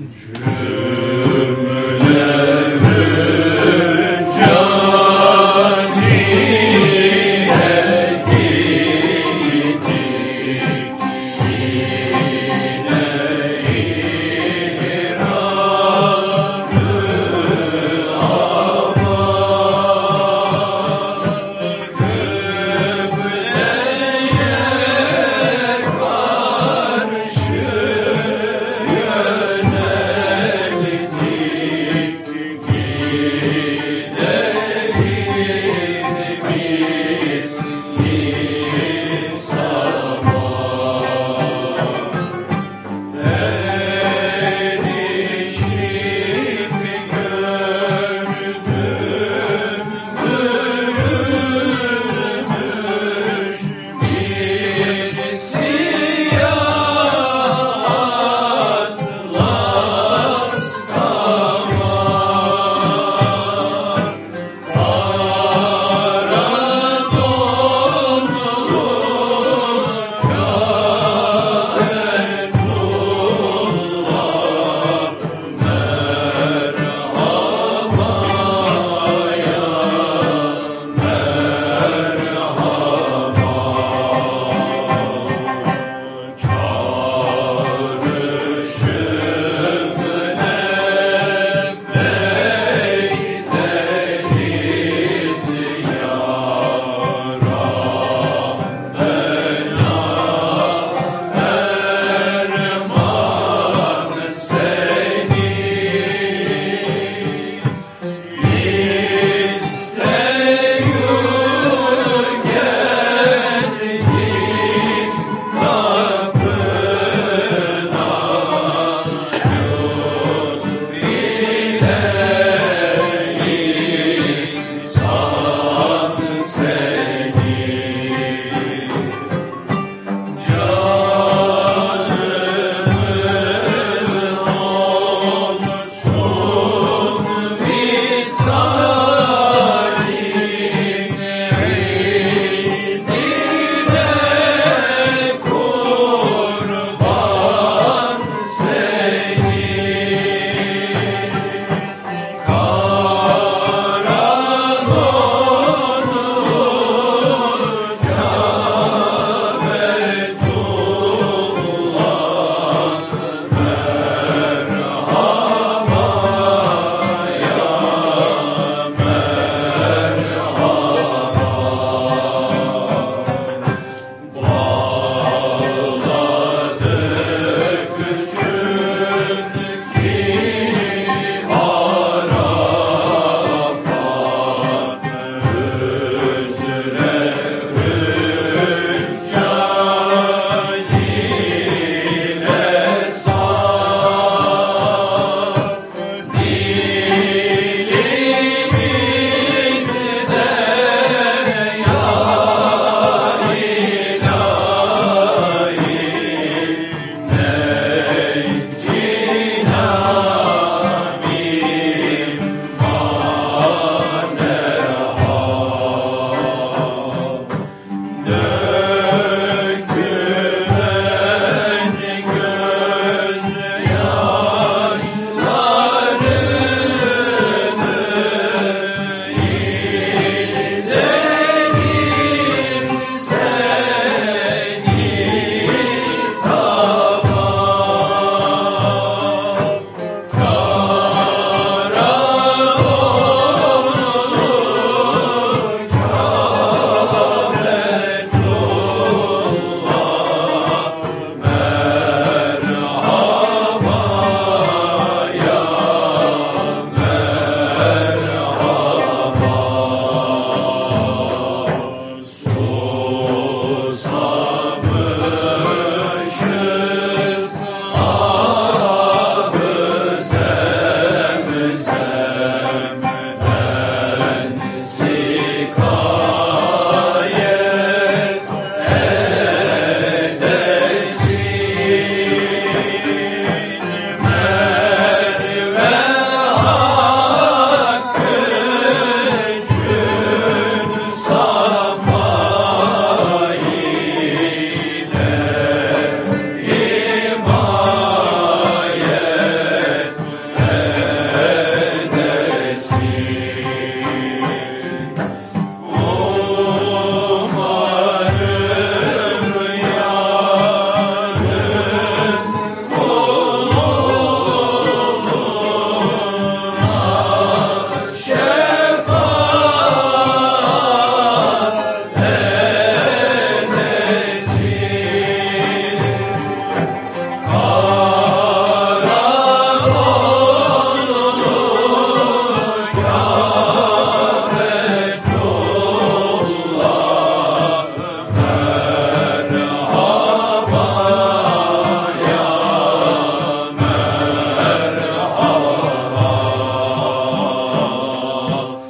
Je...